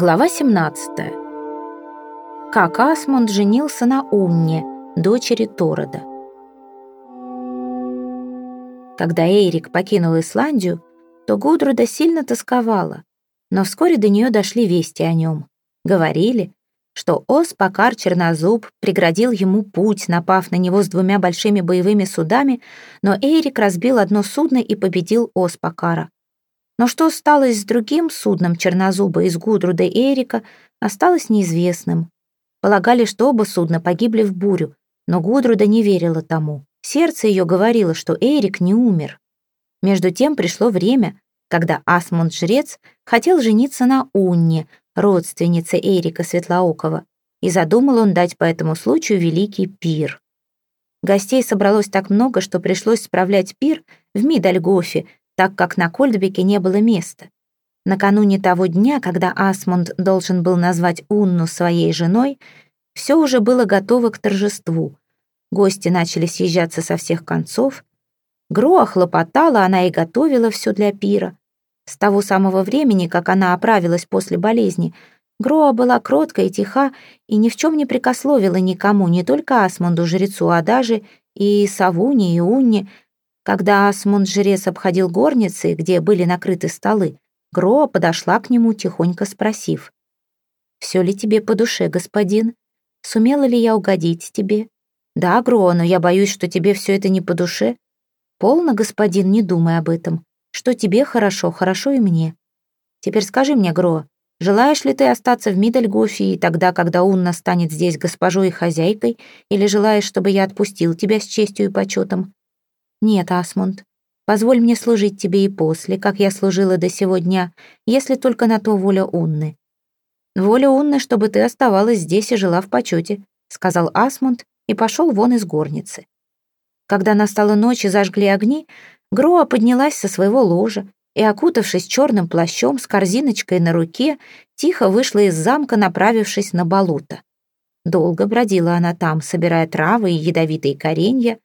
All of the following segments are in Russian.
Глава 17. Как Асмунд женился на Унне, дочери Торода. Когда Эйрик покинул Исландию, то Гудруда сильно тосковала, но вскоре до нее дошли вести о нем. Говорили, что Оспакар Чернозуб преградил ему путь, напав на него с двумя большими боевыми судами, но Эйрик разбил одно судно и победил Оспакара. Но что стало с другим судном Чернозуба из Гудруда и Эрика, осталось неизвестным. Полагали, что оба судна погибли в бурю, но Гудруда не верила тому. Сердце ее говорило, что Эрик не умер. Между тем пришло время, когда Асмунд-жрец хотел жениться на Унне, родственнице Эрика Светлоокова, и задумал он дать по этому случаю великий пир. Гостей собралось так много, что пришлось справлять пир в Мидальгофе, так как на Кольдбеке не было места. Накануне того дня, когда Асмунд должен был назвать Унну своей женой, все уже было готово к торжеству. Гости начали съезжаться со всех концов. Гроа хлопотала, она и готовила все для пира. С того самого времени, как она оправилась после болезни, Гроа была кротка и тиха и ни в чем не прикословила никому, не только Асмунду, жрецу, а даже и Савуне, и Унне, когда Асмунд-жрец обходил горницы, где были накрыты столы, Гроа подошла к нему, тихонько спросив. «Все ли тебе по душе, господин? Сумела ли я угодить тебе?» «Да, Гроа, но я боюсь, что тебе все это не по душе». «Полно, господин, не думай об этом. Что тебе хорошо, хорошо и мне. Теперь скажи мне, Гроа, желаешь ли ты остаться в Мидальгофе и тогда, когда Унна станет здесь госпожой и хозяйкой, или желаешь, чтобы я отпустил тебя с честью и почетом? «Нет, Асмунд, позволь мне служить тебе и после, как я служила до сего дня, если только на то воля Унны». «Воля Унны, чтобы ты оставалась здесь и жила в почете», сказал Асмунд и пошел вон из горницы. Когда настала ночь и зажгли огни, Гроа поднялась со своего ложа и, окутавшись черным плащом с корзиночкой на руке, тихо вышла из замка, направившись на болото. Долго бродила она там, собирая травы и ядовитые коренья,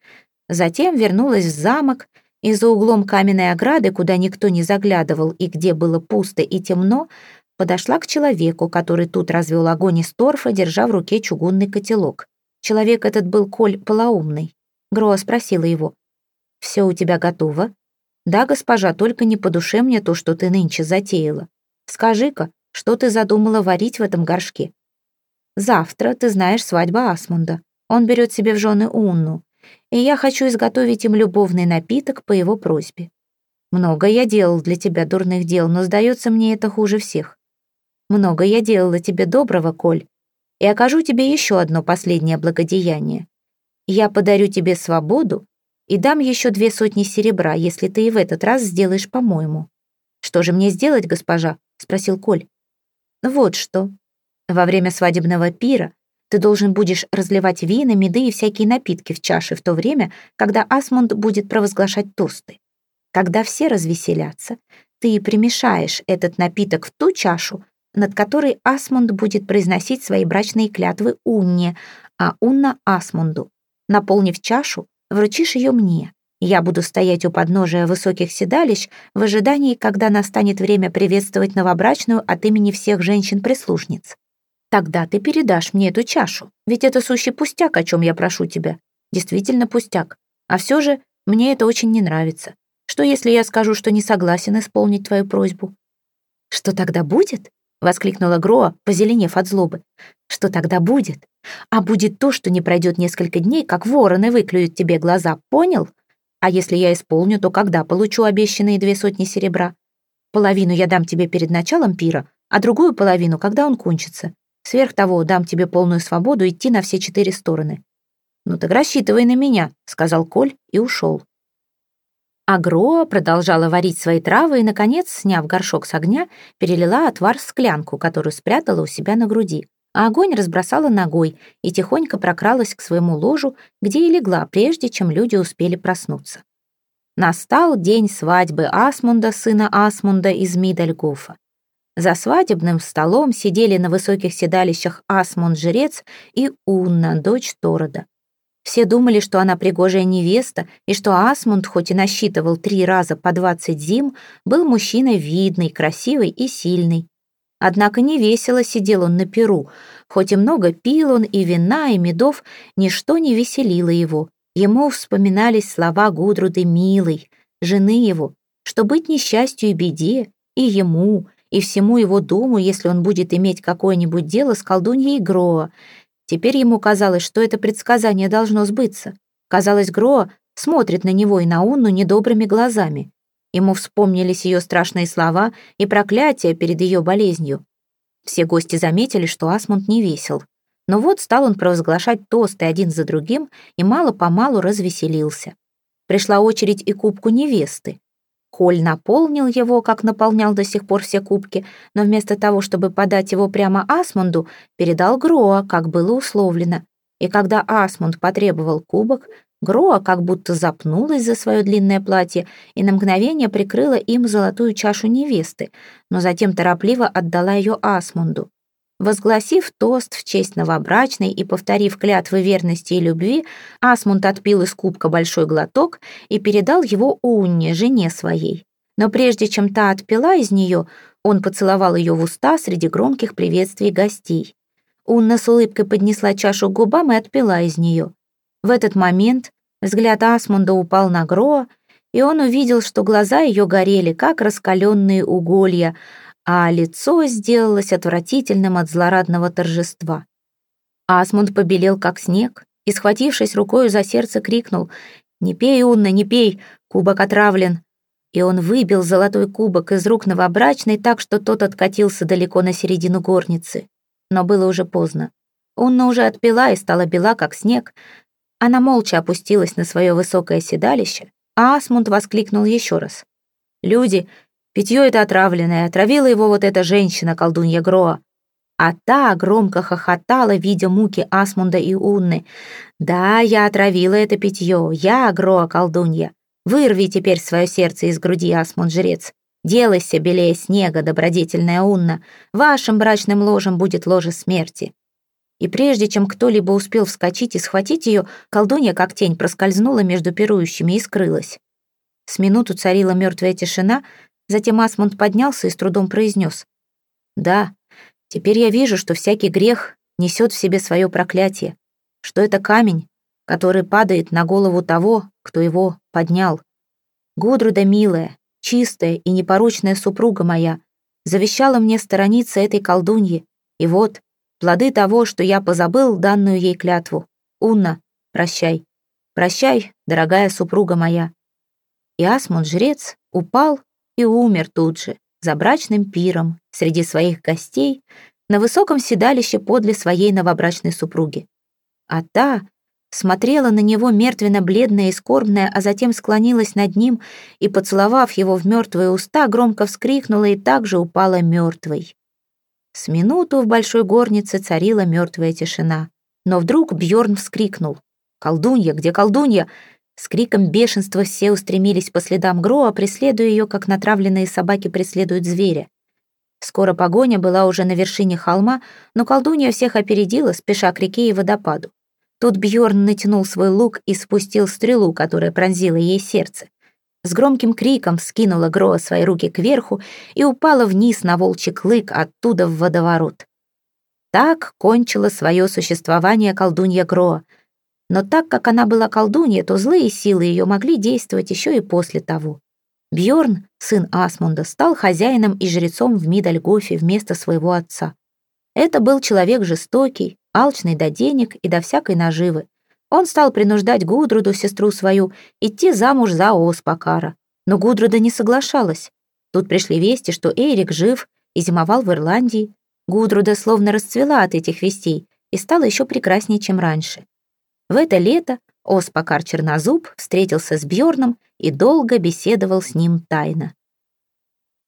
Затем вернулась в замок, и за углом каменной ограды, куда никто не заглядывал и где было пусто и темно, подошла к человеку, который тут развел огонь из торфа, держа в руке чугунный котелок. Человек этот был Коль полоумный. Гроа спросила его, «Все у тебя готово?» «Да, госпожа, только не по душе мне то, что ты нынче затеяла. Скажи-ка, что ты задумала варить в этом горшке?» «Завтра, ты знаешь, свадьба Асмунда. Он берет себе в жены Унну и я хочу изготовить им любовный напиток по его просьбе. Много я делал для тебя дурных дел, но, сдается мне, это хуже всех. Много я делала тебе доброго, Коль, и окажу тебе еще одно последнее благодеяние. Я подарю тебе свободу и дам еще две сотни серебра, если ты и в этот раз сделаешь по-моему. Что же мне сделать, госпожа? спросил Коль. Вот что. Во время свадебного пира ты должен будешь разливать вина, меды и всякие напитки в чаши в то время, когда Асмунд будет провозглашать тосты. Когда все развеселятся, ты примешаешь этот напиток в ту чашу, над которой Асмунд будет произносить свои брачные клятвы Унне, а Унна — Асмунду. Наполнив чашу, вручишь ее мне. Я буду стоять у подножия высоких седалищ в ожидании, когда настанет время приветствовать новобрачную от имени всех женщин-прислужниц. Тогда ты передашь мне эту чашу, ведь это сущий пустяк, о чем я прошу тебя. Действительно пустяк. А все же мне это очень не нравится. Что, если я скажу, что не согласен исполнить твою просьбу?» «Что тогда будет?» — воскликнула Гроа, позеленев от злобы. «Что тогда будет? А будет то, что не пройдет несколько дней, как вороны выклюют тебе глаза, понял? А если я исполню, то когда получу обещанные две сотни серебра? Половину я дам тебе перед началом пира, а другую половину, когда он кончится. Сверх того, дам тебе полную свободу идти на все четыре стороны». «Ну так рассчитывай на меня», — сказал Коль и ушел. Агроа продолжала варить свои травы и, наконец, сняв горшок с огня, перелила отвар в склянку, которую спрятала у себя на груди, а огонь разбросала ногой и тихонько прокралась к своему ложу, где и легла, прежде чем люди успели проснуться. Настал день свадьбы Асмунда, сына Асмунда из Мидальгофа. За свадебным столом сидели на высоких седалищах Асмунд-жрец и Унна, дочь Торода. Все думали, что она пригожая невеста, и что Асмунд, хоть и насчитывал три раза по двадцать зим, был мужчиной видный, красивый и сильный. Однако не весело сидел он на перу. Хоть и много пил он и вина, и медов, ничто не веселило его. Ему вспоминались слова Гудруды милой, жены его, что быть несчастью и беде, и ему, и всему его дому, если он будет иметь какое-нибудь дело с колдуньей Гроа. Теперь ему казалось, что это предсказание должно сбыться. Казалось, Гроа смотрит на него и на Унну недобрыми глазами. Ему вспомнились ее страшные слова и проклятия перед ее болезнью. Все гости заметили, что Асмунд не весел. Но вот стал он провозглашать тосты один за другим и мало-помалу развеселился. Пришла очередь и кубку невесты. Коль наполнил его, как наполнял до сих пор все кубки, но вместо того, чтобы подать его прямо Асмунду, передал Гроа, как было условлено. И когда Асмунд потребовал кубок, Гроа как будто запнулась за свое длинное платье и на мгновение прикрыла им золотую чашу невесты, но затем торопливо отдала ее Асмунду. Возгласив тост в честь новобрачной и повторив клятвы верности и любви, Асмунд отпил из кубка большой глоток и передал его Унне, жене своей. Но прежде чем та отпила из нее, он поцеловал ее в уста среди громких приветствий гостей. Унна с улыбкой поднесла чашу к губам и отпила из нее. В этот момент взгляд Асмунда упал на Гроа, и он увидел, что глаза ее горели, как раскаленные уголья, а лицо сделалось отвратительным от злорадного торжества. Асмунд побелел, как снег, и, схватившись рукою за сердце, крикнул «Не пей, Унна, не пей, кубок отравлен!» И он выбил золотой кубок из рук новобрачной так, что тот откатился далеко на середину горницы. Но было уже поздно. Унна уже отпила и стала бела, как снег. Она молча опустилась на свое высокое седалище, а Асмунд воскликнул еще раз. «Люди, Питье это отравленное, отравила его вот эта женщина, колдунья Гроа. А та громко хохотала, видя муки Асмунда и Унны. «Да, я отравила это питье, я, Гроа, колдунья. Вырви теперь свое сердце из груди, Асмунд-жрец. Делайся белее снега, добродетельная Унна. Вашим брачным ложем будет ложе смерти». И прежде чем кто-либо успел вскочить и схватить ее, колдунья, как тень, проскользнула между пирующими и скрылась. С минуту царила мертвая тишина, Затем Асмунд поднялся и с трудом произнес. «Да, теперь я вижу, что всякий грех несет в себе свое проклятие, что это камень, который падает на голову того, кто его поднял. Гудруда, милая, чистая и непорочная супруга моя, завещала мне сторониться этой колдуньи, и вот, плоды того, что я позабыл данную ей клятву. Унна, прощай. Прощай, дорогая супруга моя». И Асмунд, жрец, упал и умер тут же, за брачным пиром, среди своих гостей, на высоком седалище подле своей новобрачной супруги. А та смотрела на него мертвенно-бледная и скорбная, а затем склонилась над ним и, поцеловав его в мертвые уста, громко вскрикнула и также упала мертвой. С минуту в большой горнице царила мертвая тишина. Но вдруг Бьорн вскрикнул. «Колдунья! Где колдунья? С криком бешенства все устремились по следам Гроа, преследуя ее, как натравленные собаки преследуют зверя. Скоро погоня была уже на вершине холма, но колдунья всех опередила, спеша к реке и водопаду. Тут Бьорн натянул свой лук и спустил стрелу, которая пронзила ей сердце. С громким криком скинула Гроа свои руки кверху и упала вниз на волчий клык, оттуда в водоворот. Так кончило свое существование колдунья Гроа — но так как она была колдунья, то злые силы ее могли действовать еще и после того. Бьорн, сын Асмунда, стал хозяином и жрецом в Мидальгофе вместо своего отца. Это был человек жестокий, алчный до денег и до всякой наживы. Он стал принуждать Гудруду, сестру свою, идти замуж за Оспакара. Но Гудруда не соглашалась. Тут пришли вести, что Эйрик жив и зимовал в Ирландии. Гудруда словно расцвела от этих вестей и стала еще прекраснее, чем раньше. В это лето Оспакар Чернозуб встретился с Бьорном и долго беседовал с ним тайно.